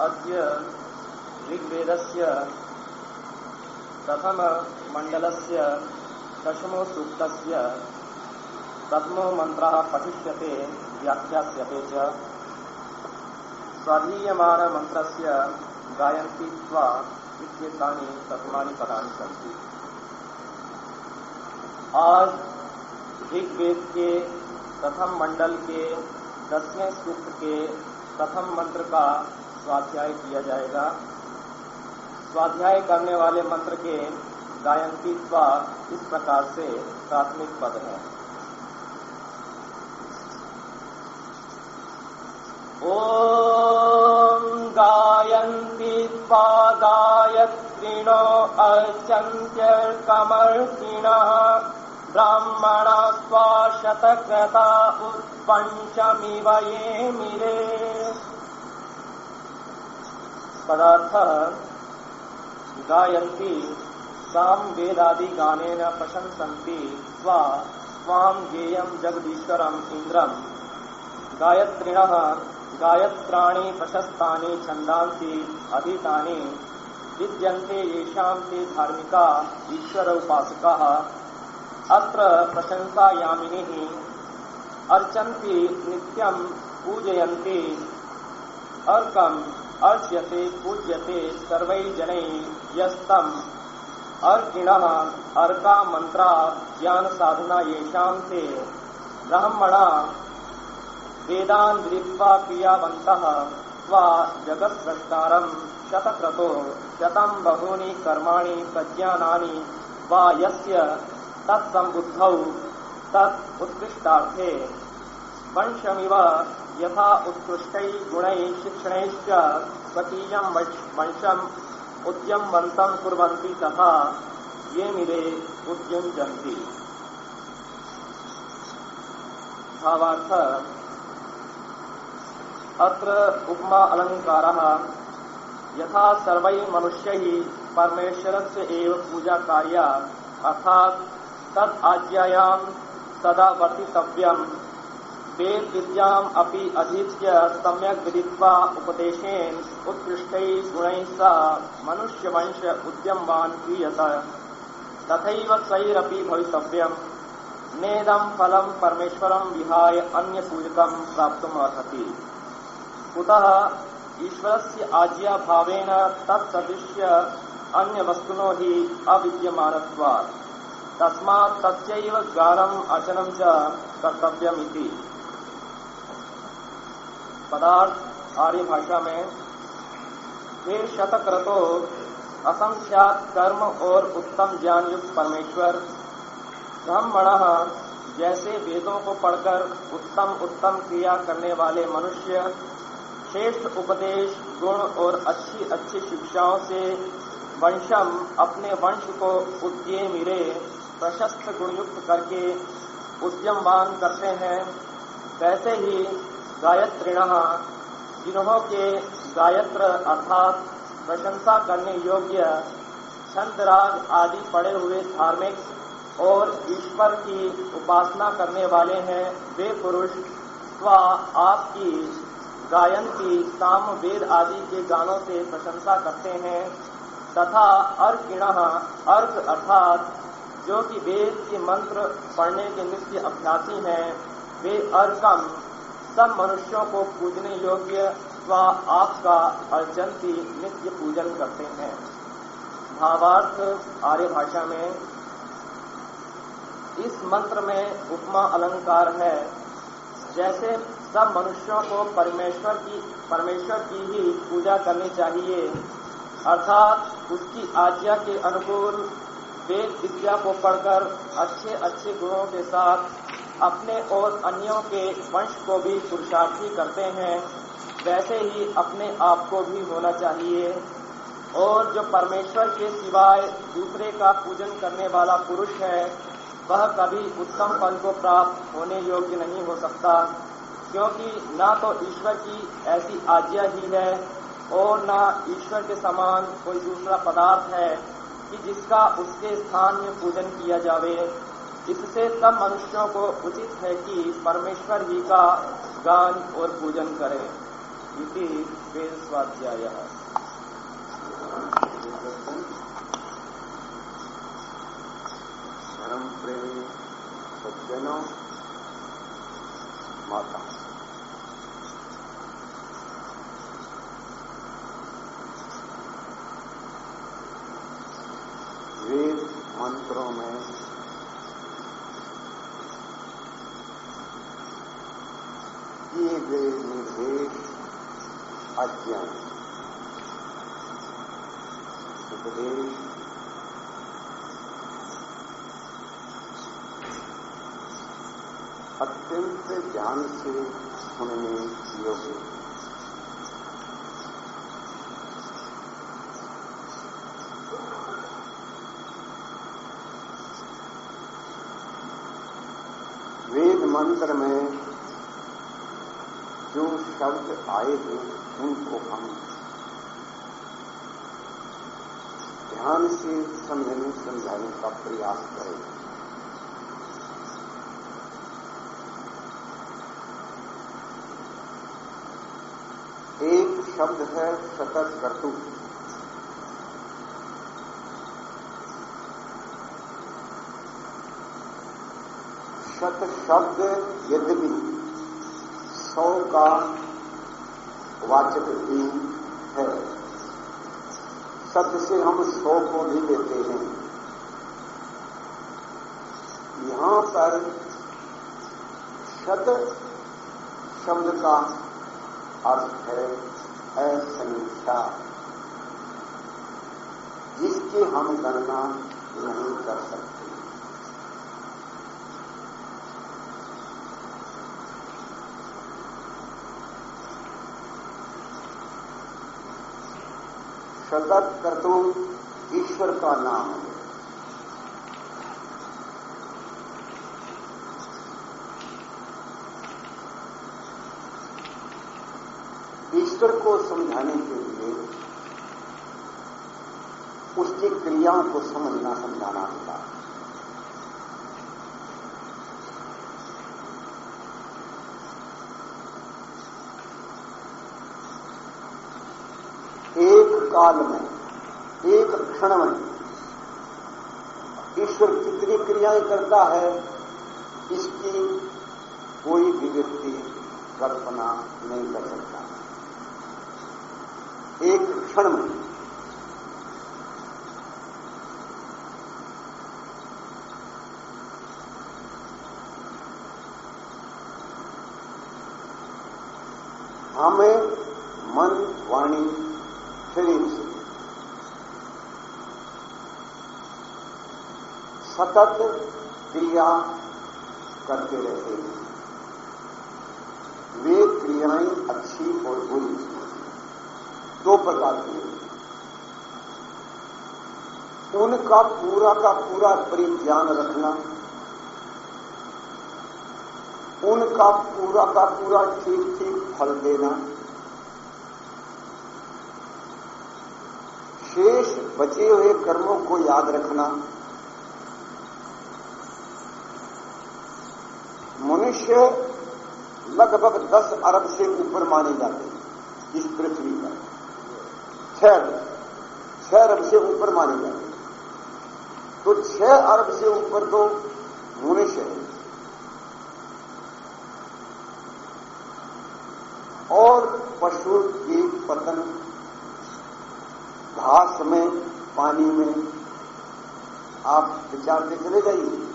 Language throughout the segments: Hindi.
अद्य ऋग्वेदस्य प्रथममण्डलस्य दशमो सूक्तस्य प्रथमो मन्त्रः पठिष्यते, व्याख्यास्यते च। स्वाधीयमानमन्त्रस्य गायन्ति त्वा इत्येतानि प्रथमानि पदानि सन्ति। आज ऋग्वेद के प्रथम मंडल के दसवें सूक्त के प्रथम मंत्र का स्वाध्याय किया जाएगा। स्वाध्याय करने वाले मंत्र के गायंती इस प्रकार से प्राथमिक पद है। ॐ गायन्ति त्वा गायत्रिणो अर्चन्त्यर्कमर्षिणः ब्राह्मणा स्वा शतक्रता उत्पञ्चमिव ये मिरे। पदार्थः गायन्ति साम वेदादि गानेन प्रशंसन्ति। स्वा, स्वां गेयं जगदीश्वरम् इन्द्रम्। गायत्रिणः, गायत्राणि प्रशस्तानि छन्दांसि अधीतानि। विद्यन्ते येषां ते धार्मिका, ईश्वर उपासकाः। अत्र प्रशंसायामिनिः अर्चन्ति नित्यं पूजयन्ति। अर्कम् अर्च्यते पूज्यते सर्वैः जनैः यस्तम्। अर्किणः अर्का मन्त्रा, ज्ञानसाधना येषां ते। ब्राह्मणा वेदान् विदित्वा क्रियावन्तः स्वा जगत्स्रष्टारम् शतक्रतो। शतम् बहूनि कर्माणि प्रज्ञानानि वा यस्य तत्सम्बुद्धौ, तत् उत्कृष्टार्थे। वंशमिव यथा उत्कृष्टैः गुणैः शिक्षणैश्च स्वकीयम् वंशम् उद्यमवन्तम् कुर्वन्ति तथा ये मिले उद्युञ्जन्ति। भावार्थ, अत्र उपमा अलङ्कारः, यथा सर्वैः मनुष्यैः परमेश्वरस्य एव पूजा कार्या अर्थात् तद् आज्ञायां सदा वर्तितव्यम्। वेद विद्याम् अपि अधीत्य सम्यक् विदित्वा उपदेशेन उत्कृष्टैः गुणैः सह मनुष्यवंश उद्यमवान् क्रियत। तथैव स्वैरपि भवितव्यम्। नेदम् फलम् परमेश्वरम् विहाय अन्यपूजकम् प्राप्तुम् अर्हति। कुतः ईश्वरस्य आज्ञाभावेन तत्सदृश्य अन्यवस्तुनो हि अविद्यमानत्वात्। तस्मात् तस्यैव गानम् अचनम् च कर्तव्यमिति पदार्थ आर्य भाषा में, हे शतक्रतो असंख्यात कर्म और उत्तम ज्ञान युक्त परमेश्वर, ब्रह्मण, जैसे वेदों को पढ़कर उत्तम उत्तम क्रिया करने वाले मनुष्य, श्रेष्ठ उपदेश, गुण और अच्छी अच्छी शिक्षाओं से वंशम अपने वंश को उद्ये मिरे प्रशस्त गुणयुक्त करके उद्यमवान करते हैं, वैसे ही गायत्रिण। जिन्हों के गायत्र अर्थात प्रशंसा करने योग्य छंदराग आदि पड़े हुए धार्मिक और ईश्वर की उपासना करने वाले हैं वे पुरुष। स्व आपकी गायन की साम वेद आदि के गानों से प्रशंसा करते हैं। तथा अर्किण अर्क अर्थात जो कि वेद के मंत्र पढ़ने के नित्य अभ्यासी हैं। वे अर्कम सब मनुष्यों को पूजने योग्य स्व आपका अर्चन की नित्य पूजन करते हैं। भावार्थ आर्य भाषा में इस मंत्र में उपमा अलंकार है। जैसे सब मनुष्यों को परमेश्वर की परमेश्वर की ही पूजा करनी चाहिए, अर्थात उसकी आज्ञा के अनुकूल वेद विद्या को पढ़कर अच्छे अच्छे गुणों के साथ अपने और अन्यों के वंश को भी पुरुषार्थी करते हैं, वैसे ही अपने आप को भी होना चाहिए। और जो परमेश्वर के सिवाय दूसरे का पूजन करने वाला पुरुष है, वह कभी उत्तम फल को प्राप्त होने योग्य नहीं हो सकता, क्योंकि ना तो ईश्वर की ऐसी आज्ञा ही है, और ना ईश्वर के समान कोई दूसरा पदार्थ है कि जिसका उसके स्थान में पूजन किया जावे। इससे सब मनुष्यों को उचित है कि परमेश्वर जी का गान और पूजन करें। इति वेद स्वाध्याय धर्म प्रेमी सज्जनों, माता वेद मंत्रों में किए गए निर्देश अज्ञान उपदेश अत्यंत ध्यान से सुनने योग्य। वेद मंत्र में जो शब्द आए हैं, उनको हम ध्यान से समझने समझाने का प्रयास करें। एक शब्द है सतत कर्तु। शत शब्द यद्यपि सौ का वाचक भी सत्य से हम सौ को भी लेते हैं। यहाँ पर शत शब्द का अर्थ है असमीक्षा जिसकी हम गणना नहीं कर सकते। सतत कर्तु, ईश्वर का नाम है। ईश्वर को समझाने के लिए उसकी क्रियाओं को समझना, समझाना होता है एक काल में, एक क्षण में ईश्वर कितनी क्रियाएँ करता है, इसकी कोई भी व्यक्ति कल्पना नहीं कर सकता। एक क्षण में हमें मन वाणी से सतत क्रिया करते रहते हैं। वे क्रियाएँ अच्छी और बुरी। दो प्रकार की उनका पूरा का पूरा परिज्ञान रखना। उनका पूरा का पूरा ठीक ठीक फल देना। शेष बचे हुए कर्मों को याद रखना। मनुष्य लगभग दस अरब से ऊपर माने जाते हैं इस पृथ्वी पर। छह अरब। छह अरब से ऊपर माने जाते हैं। तो छह अरब से ऊपर तो मनुष्य है और पशु की पतन घास में, पानी में, आप विचारते चले जाइए।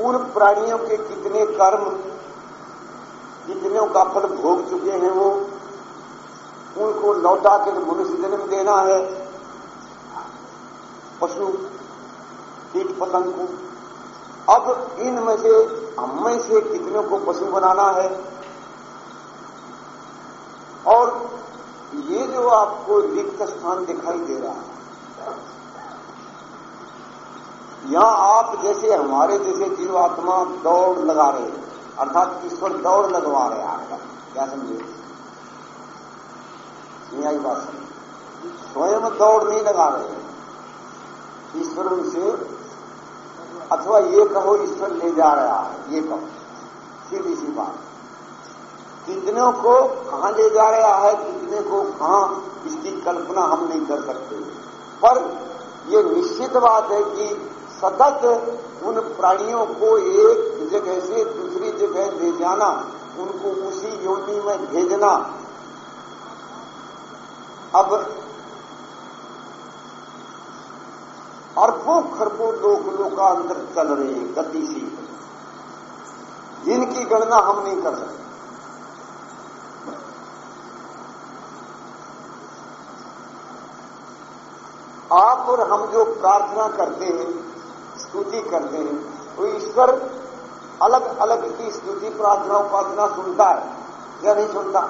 उन प्राणियों के कितने कर्म कितनों का फल भोग चुके हैं वो, उनको लौटा के मनुष्य जन्म देना है। पशु, कीट पतंग को। अब इनमें से, हम से कितनों को पशु बनाना है? और ये जो आपको रिक्त स्थान दिखाई दे रहा है, यहाँ आप जैसे हमारे जैसे जीवात्मा दौड़ लगा रहे हैं, अर्थात ईश्वर दौड़ लगवा रहे हैं आपका। क्या समझे? नहीं आई बात समझ। स्वयं दौड़ नहीं लगा रहे हैं। ईश्वर उनसे, अथवा ये कहो ईश्वर ले जा रहा है, ये कहो। सीधी सी बात। कितनों को कहाँ ले जा रहा है कितने को कहाँ, इसकी कल्पना हम नहीं कर सकते। पर ये निश्चित बात है कि सतत उन प्राणियों को एक जगह से दूसरी जगह ले जाना, उनको उसी योनि में भेजना। अब अरबों खरबों लोग लोकांतर चल रहे हैं, गतिशील। जिनकी गणना हम नहीं कर सकते। आप और हम जो प्रार्थना करते हैं, स्तुति करते हैं तो ईश्वर अलग अलग की स्तुति प्रार्थना उपासना सुनता है, या नहीं सुनता?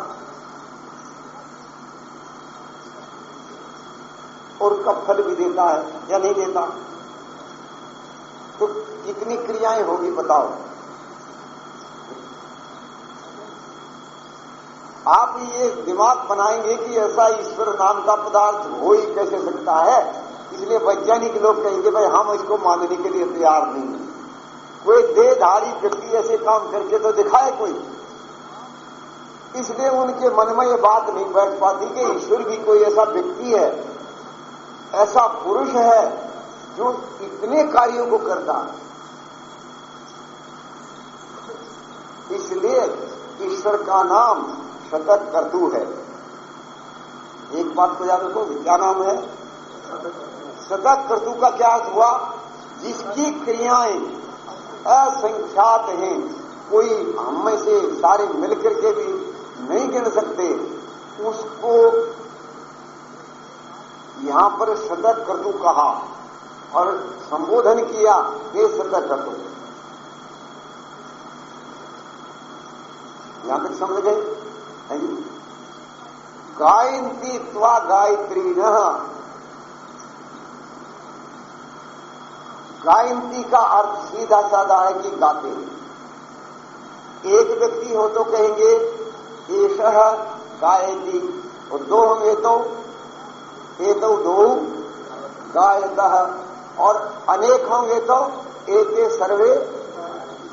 और उसका फल भी देता है या नहीं देता? तो कितनी क्रियाएँ होगी बताओ। आप ये दिमाग बनाएँगे कि ऐसा ईश्वर नाम का पदार्थ हो ही कैसे सकता है? इसलिए वैज्ञानिक लोग कहेंगे, भाई, हम इसको मानने के लिए तैयार नहीं है। कोई देहधारी व्यक्ति ऐसे काम करके तो दिखाए कोई? इसलिए उनके मन में ये बात नहीं बैठ पाती कि ईश्वर भी कोई ऐसा व्यक्ति है, ऐसा पुरुष है, जो इतने कार्यों को करता इसलिए ईश्वर का नाम सतत कर्तु है। एक बात को याद रखो, क्या नाम है? सतत कर्तु का क्या अर्थ हुआ? जिसकी क्रियाएँ असंख्यात हैं, कोई हम में से सारे मिलकर के भी नहीं गिन सकते, उसको यहाँ पर सतत कर्तु कहा और संबोधन किया, ये सतत कर्तु। यहाँ तक समझ गए? गायंती गायत्री न। गायंती का अर्थ सीधा साधा है कि गाते एक व्यक्ति हो तो कहेंगे एश गायती। और दो होंगे तो ए तो दो गायत। और अनेक होंगे तो एक सर्वे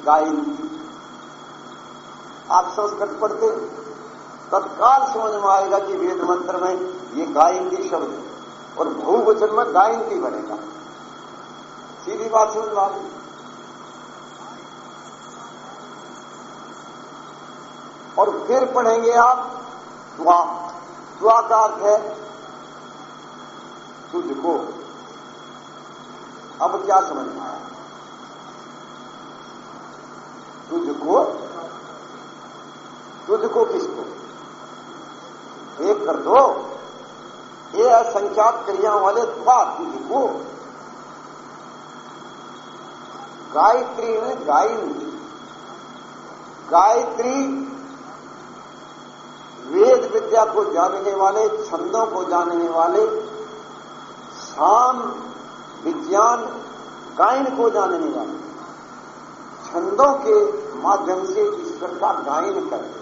गायंती आप संस्कृत पढ़ते तत्काल समझ में आएगा कि वेद मंत्र में ये गायंती शब्द है। और बहुवचन में गायंती बनेगा। सीधी बात समझ गई। और फिर पढ़ेंगे आप दुआ। दुआ का अर्थ है तुझको अब क्या समझ में आया? तुझको तुझको किसको? एक कर दो। ये असंख्यात क्रिया वाले द्वा तुझको गायत्री ने गायत्री गायत्री वेद विद्या को जानने वाले, छंदों को जानने वाले, साम विज्ञान, गायन को जानने वाले, छंदों के माध्यम से ईश्वर का गायन कर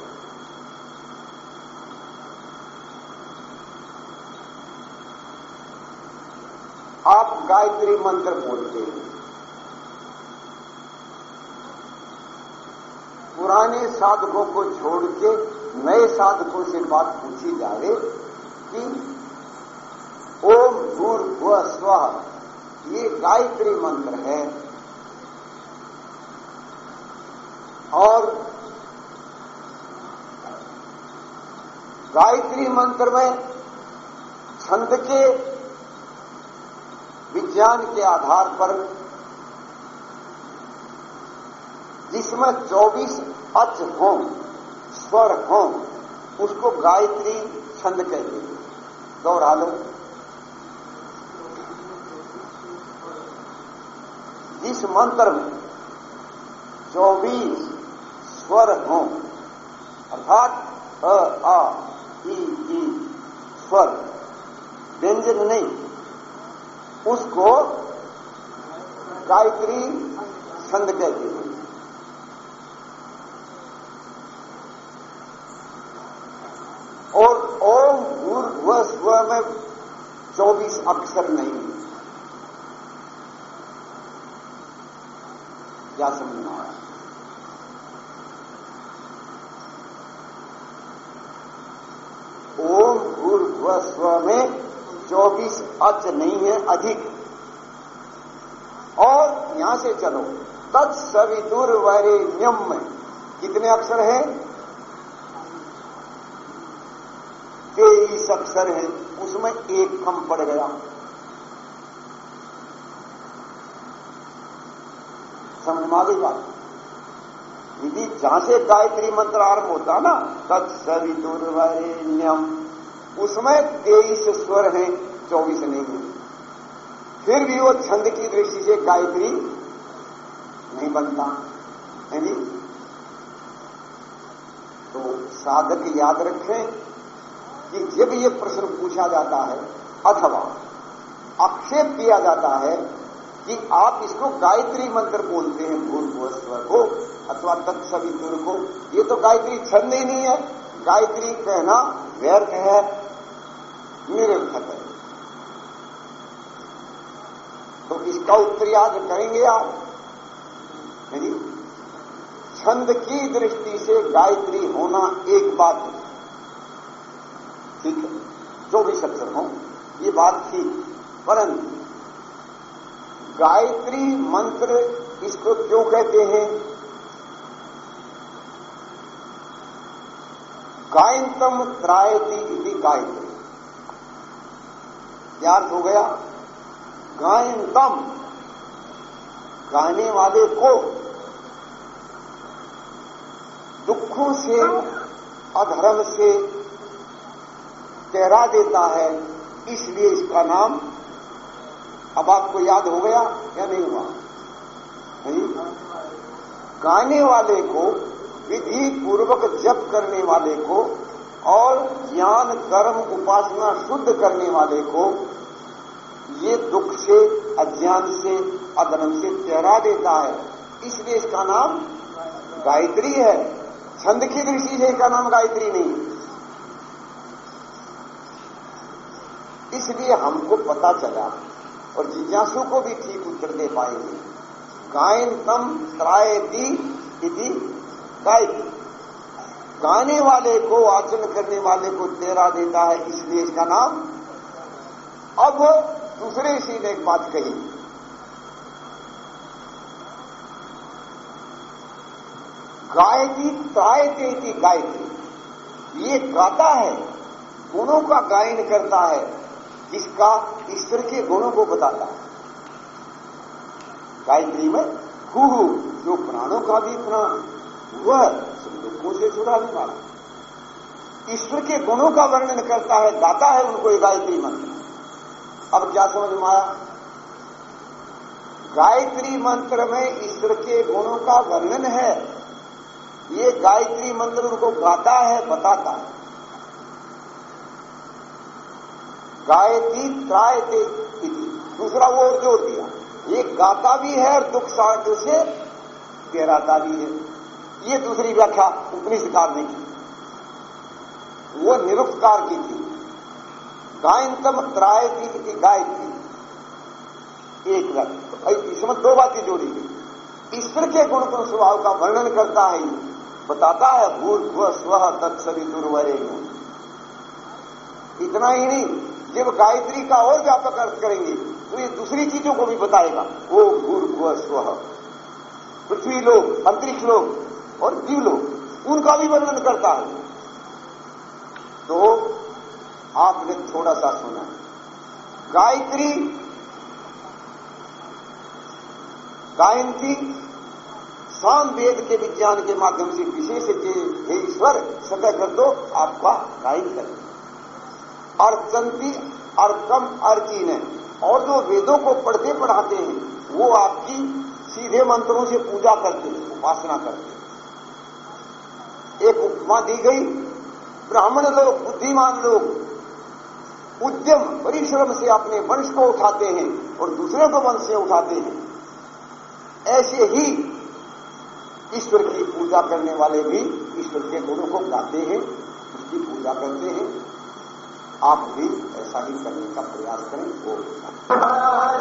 आप गायत्री मंत्र बोलते हैं। पुराने साधकों को छोड़ के नए साधकों से बात पूछी जाए कि ओम भूर भुव स्व, ये गायत्री मंत्र है। और गायत्री मंत्र में छंद के विज्ञान के आधार पर जिसमें 24 अच हो स्वर हो उसको गायत्री छंद कहते हैं दोहरा लो। जिस मंत्र में 24 स्वर हो, अर्थात अ आ, ई ई, स्वर, व्यंजन नहीं, उसको गायत्री छंद कहते हैं स्व स्व में चौबीस अक्षर नहीं क्या समझना है ओम व स्व में चौबीस अच नहीं है, अधिक। और यहाँ से चलो। तत्सवितुर वरेण्यम में कितने अक्षर हैं? तेईस अक्षर हैं, उसमें एक कम पड़ गया। समझ बात। यदि जहाँ से गायत्री मंत्र आरंभ होता ना तत्सवितुर्वरेण्यम उसमें तेईस स्वर हैं, चौबीस नहीं है। फिर भी वो छंद की दृष्टि से गायत्री नहीं बनता, है नहीं? तो साधक याद रखें कि जब ये प्रश्न पूछा जाता है, अथवा आक्षेप किया जाता है कि आप इसको गायत्री मंत्र बोलते हैं स्वर को, अथवा तत्सवितुर को, ये तो गायत्री छंद ही नहीं है। गायत्री कहना व्यर्थ है, निरर्थक है। तो इसका उत्तर याद करेंगे आप। छंद की दृष्टि से गायत्री होना एक बात है ठीक है जो भी अक्षर हो, ये बात थी परंतु गायत्री मंत्र इसको क्यों कहते हैं? गायंतम त्रायती इति गायत्री। क्या हो गया? गायंतम गाने वाले को दुखों से, अधर्म से तेरा देता है, इसलिए इसका नाम अब आपको याद हो गया या नहीं हुआ? नहीं? गाने वाले को विधि पूर्वक जप करने वाले को और ज्ञान, कर्म, उपासना शुद्ध करने वाले को ये दुख से, अज्ञान से, अधर्म से चेहरा देता है। इसलिए इसका नाम गायत्री है। छंद की दृष्टि से इसका नाम गायत्री नहीं। इसलिए हमको पता चला और जिज्ञासु को भी ठीक उत्तर दे पाएँगे गायन तम त्रायती इति गायत्री गाने वाले को आचरण करने वाले को तेरा देता है इसलिए इसका नाम। अब दूसरे इसी ने एक बात कही। गायकी त्रायते थी गायत्री ये गाता है, गुणों का गायन करता है। जिसका ईश्वर के गुणों को बताता है। गायत्री में हु जो प्राणों का भी प्राण वह सब दुखों से छुड़ाने वाला ईश्वर के गुणों का वर्णन करता है, गाता है उनको ये गायत्री मंत्र। अब क्या समझ में आया? गायत्री मंत्र में ईश्वर के गुणों का वर्णन है। ये गायत्री मंत्र उनको गाता है, बताता है। गायत्री त्रायते दूसरा वो जोड़ दिया, ये गाता भी है और दुख से गहराता भी है। ये दूसरी व्याख्या उपनिषकार ने की। वो निरुपकार की थी। गायंतम त्रायती की गायत्री। एक व्याख्या। इसमें दो बातें जोड़ी गई। ईश्वर के गुण गुण स्वभाव का वर्णन करता है बताता है स्व स्व तत्सवि दुर्वरे इतना ही नहीं जब गायत्री का और व्यापक अर्थ करेंगे तो ये दूसरी चीज़ों को भी बताएगा। वो भूल स्व। पृथ्वी लोग अंतरिक्ष लोग और जीव लोग उनका भी वर्णन करता है। तो आपने थोड़ा सा सुना। गायत्री, गायंती, साम वेद के विज्ञान के माध्यम से विशेष हे ईश्वर, सतह कर दो, आपका गायन कर अर्चंती अर्कम अर्चीन है। और जो वेदों को पढ़ते पढ़ाते हैं, वो आपकी सीधे मंत्रों से पूजा करते हैं, उपासना करते हैं। एक उपमा दी गई, ब्राह्मण लोग, बुद्धिमान लोग, उद्यम परिश्रम से अपने वंश को उठाते हैं और दूसरे को वंश से उठाते हैं। ऐसे ही ईश्वर की पूजा करने वाले भी ईश्वर के गुणों को गाते हैं, उसकी पूजा करते हैं। आप भी ऐसा ही करने का प्रयास करें वो